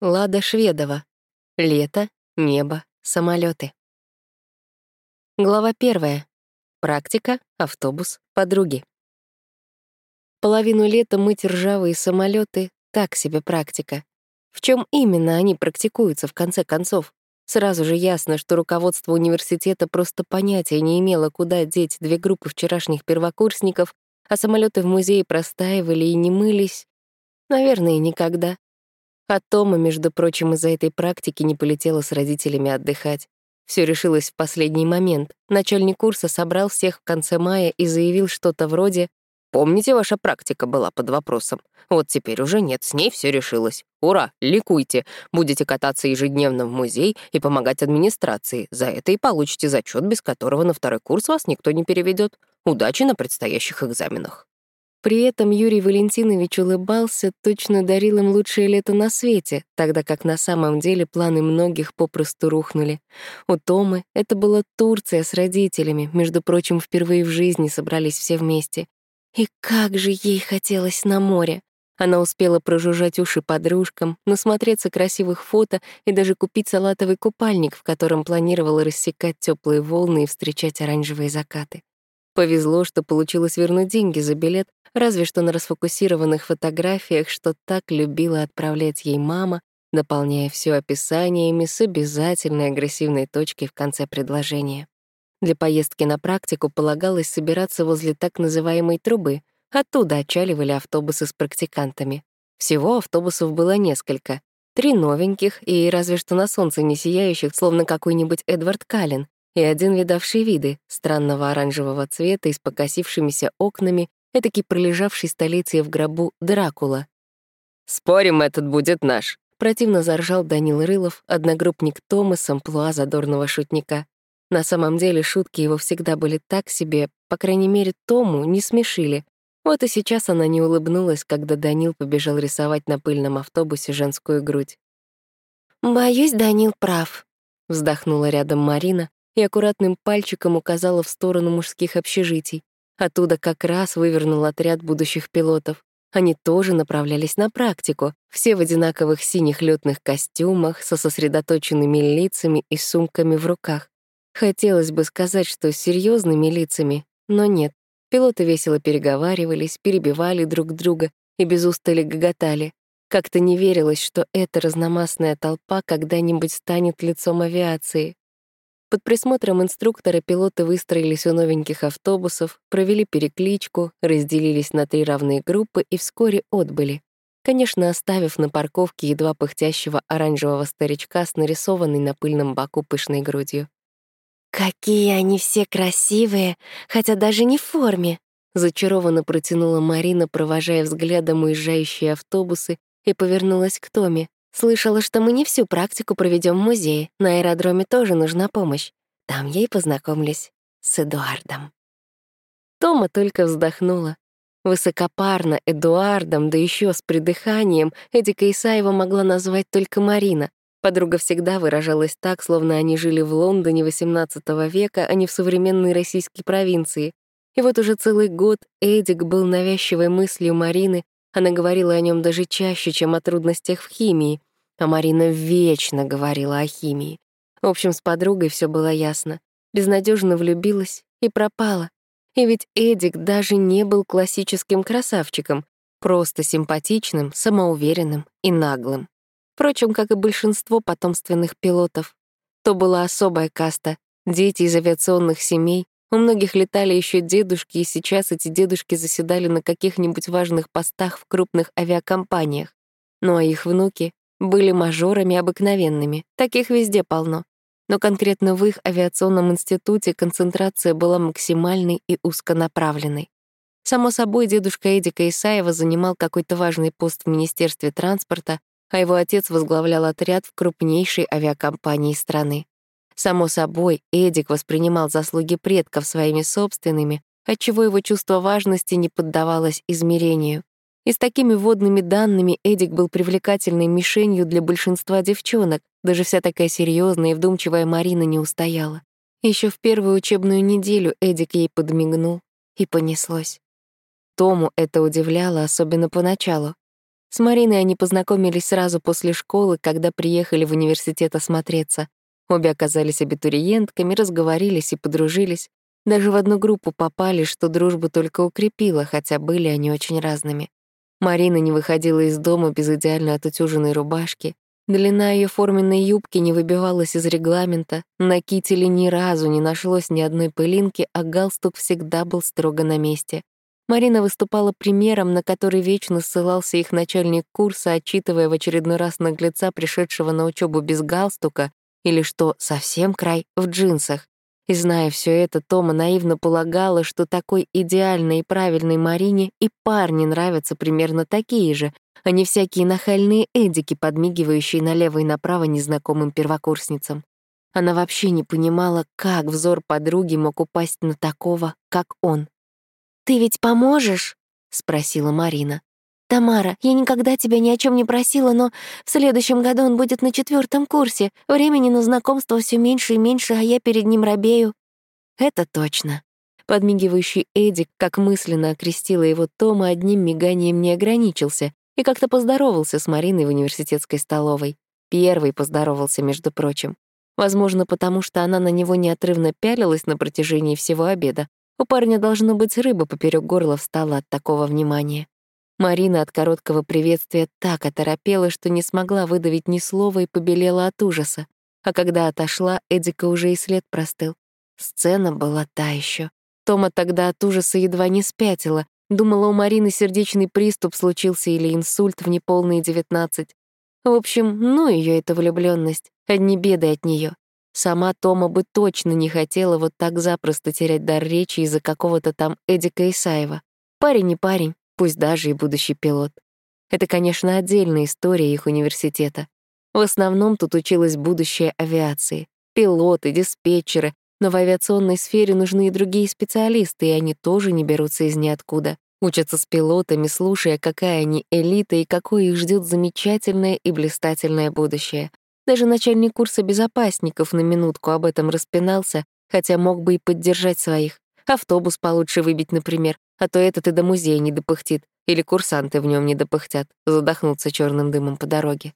Лада Шведова. Лето, небо, самолеты. Глава первая. Практика, автобус, подруги. Половину лета мыть ржавые самолеты — так себе практика. В чем именно они практикуются, в конце концов? Сразу же ясно, что руководство университета просто понятия не имело, куда деть две группы вчерашних первокурсников, а самолеты в музее простаивали и не мылись. Наверное, никогда. А Тома, между прочим, из-за этой практики не полетела с родителями отдыхать. Все решилось в последний момент. Начальник курса собрал всех в конце мая и заявил что-то вроде «Помните, ваша практика была под вопросом? Вот теперь уже нет, с ней все решилось. Ура, ликуйте! Будете кататься ежедневно в музей и помогать администрации. За это и получите зачет, без которого на второй курс вас никто не переведет. Удачи на предстоящих экзаменах». При этом Юрий Валентинович улыбался, точно дарил им лучшее лето на свете, тогда как на самом деле планы многих попросту рухнули. У Томы это была Турция с родителями, между прочим, впервые в жизни собрались все вместе. И как же ей хотелось на море! Она успела прожужжать уши подружкам, насмотреться красивых фото и даже купить салатовый купальник, в котором планировала рассекать теплые волны и встречать оранжевые закаты. Повезло, что получилось вернуть деньги за билет, разве что на расфокусированных фотографиях, что так любила отправлять ей мама, дополняя все описаниями с обязательной агрессивной точкой в конце предложения. Для поездки на практику полагалось собираться возле так называемой трубы. Оттуда отчаливали автобусы с практикантами. Всего автобусов было несколько. Три новеньких и разве что на солнце не сияющих, словно какой-нибудь Эдвард Каллен, и один видавший виды, странного оранжевого цвета и с покосившимися окнами, этакий пролежавший столетие в гробу Дракула. «Спорим, этот будет наш», — противно заржал Данил Рылов, одногруппник Тома с амплуа задорного шутника. На самом деле шутки его всегда были так себе, по крайней мере, Тому не смешили. Вот и сейчас она не улыбнулась, когда Данил побежал рисовать на пыльном автобусе женскую грудь. «Боюсь, Данил прав», — вздохнула рядом Марина, и аккуратным пальчиком указала в сторону мужских общежитий. Оттуда как раз вывернул отряд будущих пилотов. Они тоже направлялись на практику, все в одинаковых синих летных костюмах, со сосредоточенными лицами и сумками в руках. Хотелось бы сказать, что с серьезными лицами, но нет. Пилоты весело переговаривались, перебивали друг друга и без устали гоготали. Как-то не верилось, что эта разномастная толпа когда-нибудь станет лицом авиации. Под присмотром инструктора пилоты выстроились у новеньких автобусов, провели перекличку, разделились на три равные группы и вскоре отбыли. Конечно, оставив на парковке едва пыхтящего оранжевого старичка с нарисованной на пыльном боку пышной грудью. «Какие они все красивые, хотя даже не в форме!» Зачарованно протянула Марина, провожая взглядом уезжающие автобусы, и повернулась к Томе. Слышала, что мы не всю практику проведем в музее. На аэродроме тоже нужна помощь. Там ей познакомлюсь с Эдуардом. Тома только вздохнула. Высокопарно Эдуардом, да еще с придыханием, Эдика Исаева могла назвать только Марина. Подруга всегда выражалась так, словно они жили в Лондоне XVIII века, а не в современной российской провинции. И вот уже целый год Эдик был навязчивой мыслью Марины, она говорила о нем даже чаще, чем о трудностях в химии. А Марина вечно говорила о химии. В общем, с подругой все было ясно. Безнадежно влюбилась и пропала. И ведь Эдик даже не был классическим красавчиком, просто симпатичным, самоуверенным и наглым. Впрочем, как и большинство потомственных пилотов. То была особая каста — дети из авиационных семей, у многих летали еще дедушки, и сейчас эти дедушки заседали на каких-нибудь важных постах в крупных авиакомпаниях. Ну а их внуки были мажорами обыкновенными, таких везде полно. Но конкретно в их авиационном институте концентрация была максимальной и узконаправленной. Само собой, дедушка Эдика Исаева занимал какой-то важный пост в Министерстве транспорта, а его отец возглавлял отряд в крупнейшей авиакомпании страны. Само собой, Эдик воспринимал заслуги предков своими собственными, отчего его чувство важности не поддавалось измерению. И с такими водными данными Эдик был привлекательной мишенью для большинства девчонок, даже вся такая серьезная и вдумчивая Марина не устояла. Еще в первую учебную неделю Эдик ей подмигнул, и понеслось. Тому это удивляло, особенно поначалу. С Мариной они познакомились сразу после школы, когда приехали в университет осмотреться. Обе оказались абитуриентками, разговорились и подружились. Даже в одну группу попали, что дружбу только укрепила, хотя были они очень разными. Марина не выходила из дома без идеально отутюженной рубашки. Длина ее форменной юбки не выбивалась из регламента, на кителе ни разу не нашлось ни одной пылинки, а галстук всегда был строго на месте. Марина выступала примером, на который вечно ссылался их начальник курса, отчитывая в очередной раз наглеца, пришедшего на учебу без галстука, или что совсем край в джинсах. И зная все это, Тома наивно полагала, что такой идеальной и правильной Марине и парни нравятся примерно такие же, а не всякие нахальные эдики, подмигивающие налево и направо незнакомым первокурсницам. Она вообще не понимала, как взор подруги мог упасть на такого, как он. «Ты ведь поможешь?» — спросила Марина. «Тамара, я никогда тебя ни о чем не просила, но в следующем году он будет на четвертом курсе. Времени на знакомство все меньше и меньше, а я перед ним робею». «Это точно». Подмигивающий Эдик, как мысленно окрестила его Тома, одним миганием не ограничился и как-то поздоровался с Мариной в университетской столовой. Первый поздоровался, между прочим. Возможно, потому что она на него неотрывно пялилась на протяжении всего обеда. У парня, должно быть, рыба поперек горла встала от такого внимания. Марина от короткого приветствия так оторопела, что не смогла выдавить ни слова и побелела от ужаса. А когда отошла, Эдика уже и след простыл. Сцена была та еще. Тома тогда от ужаса едва не спятила. Думала, у Марины сердечный приступ случился или инсульт в неполные девятнадцать. В общем, ну ее эта влюбленность, одни беды от нее. Сама Тома бы точно не хотела вот так запросто терять дар речи из-за какого-то там Эдика Исаева. Парень не парень, пусть даже и будущий пилот. Это, конечно, отдельная история их университета. В основном тут училась будущее авиации. Пилоты, диспетчеры, но в авиационной сфере нужны и другие специалисты, и они тоже не берутся из ниоткуда. Учатся с пилотами, слушая, какая они элита и какое их ждет замечательное и блистательное будущее. Даже начальник курса безопасников на минутку об этом распинался, хотя мог бы и поддержать своих. Автобус получше выбить, например, а то этот и до музея не допыхтит, или курсанты в нем не допыхтят, задохнуться черным дымом по дороге.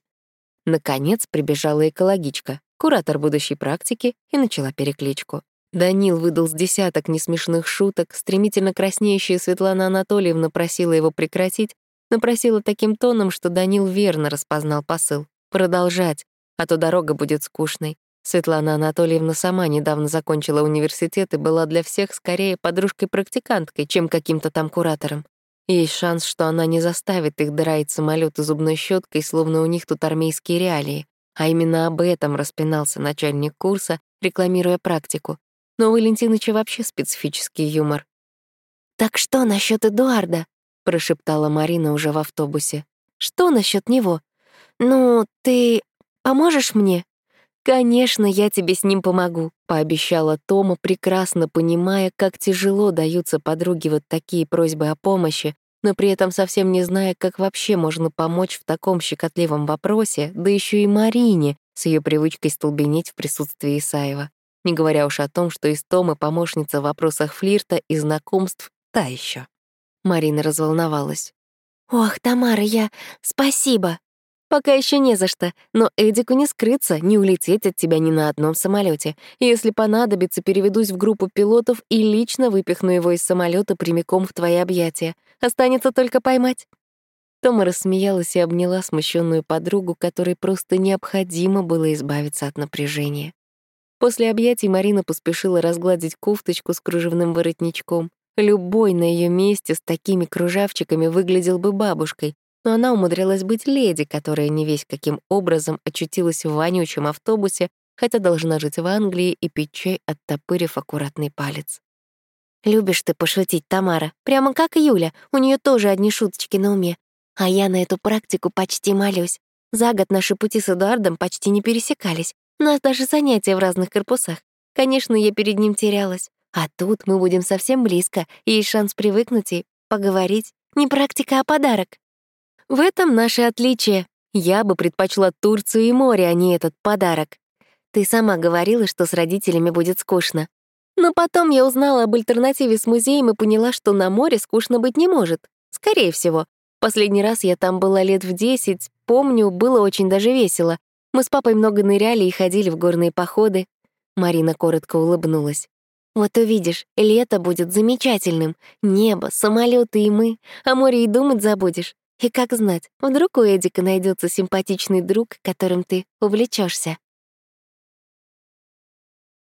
Наконец прибежала экологичка, куратор будущей практики, и начала перекличку. Данил выдал с десяток несмешных шуток, стремительно краснеющая Светлана Анатольевна просила его прекратить, но просила таким тоном, что Данил верно распознал посыл. Продолжать, а то дорога будет скучной. Светлана Анатольевна сама недавно закончила университет и была для всех скорее подружкой-практиканткой, чем каким-то там куратором. Есть шанс, что она не заставит их драить самолеты зубной щеткой, словно у них тут армейские реалии. А именно об этом распинался начальник курса, рекламируя практику. Но у Валентиныча вообще специфический юмор. «Так что насчет Эдуарда?» — прошептала Марина уже в автобусе. «Что насчет него? Ну, ты поможешь мне?» «Конечно, я тебе с ним помогу», — пообещала Тома, прекрасно понимая, как тяжело даются подруге вот такие просьбы о помощи, но при этом совсем не зная, как вообще можно помочь в таком щекотливом вопросе, да еще и Марине с ее привычкой столбенеть в присутствии Исаева. Не говоря уж о том, что из Томы помощница в вопросах флирта и знакомств та еще. Марина разволновалась. «Ох, Тамара, я... Спасибо!» Пока еще не за что, но Эдику не скрыться, не улететь от тебя ни на одном самолете. Если понадобится, переведусь в группу пилотов и лично выпихну его из самолета прямиком в твои объятия. Останется только поймать. Тома рассмеялась и обняла смущенную подругу, которой просто необходимо было избавиться от напряжения. После объятий Марина поспешила разгладить кофточку с кружевным воротничком. Любой на ее месте с такими кружавчиками выглядел бы бабушкой, но она умудрилась быть леди, которая не весь каким образом очутилась в вонючем автобусе, хотя должна жить в Англии и пить чай, оттопырив аккуратный палец. «Любишь ты пошутить, Тамара, прямо как Юля, у нее тоже одни шуточки на уме. А я на эту практику почти молюсь. За год наши пути с Эдуардом почти не пересекались. У нас даже занятия в разных корпусах. Конечно, я перед ним терялась. А тут мы будем совсем близко, и есть шанс привыкнуть и поговорить. Не практика, а подарок. В этом наше отличие. Я бы предпочла Турцию и море, а не этот подарок. Ты сама говорила, что с родителями будет скучно. Но потом я узнала об альтернативе с музеем и поняла, что на море скучно быть не может. Скорее всего. Последний раз я там была лет в десять. Помню, было очень даже весело. Мы с папой много ныряли и ходили в горные походы. Марина коротко улыбнулась. Вот увидишь, лето будет замечательным. Небо, самолеты и мы. О море и думать забудешь. И как знать, вдруг у Эдика найдется симпатичный друг, которым ты увлечешься.